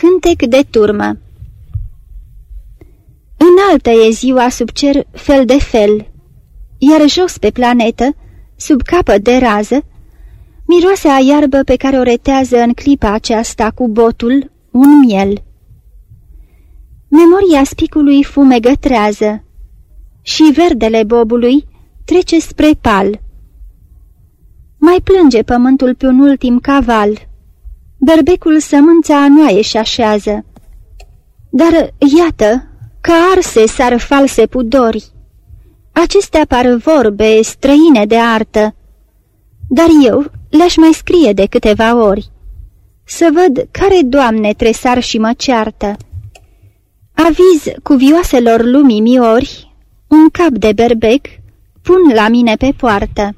Cântec de turmă Înaltă e ziua sub cer fel de fel, iar jos pe planetă, sub capă de rază, miroase a iarbă pe care o retează în clipa aceasta cu botul un miel. Memoria spicului fumegătrează și verdele bobului trece spre pal. Mai plânge pământul pe un ultim caval. Berbecul sămânța anoaie și așează. Dar, iată, că arse sar false pudori. Acestea par vorbe străine de artă, dar eu le-aș mai scrie de câteva ori. Să văd care doamne tresar și mă ceartă. Aviz cuvioaselor lumii miori, un cap de berbec pun la mine pe poartă.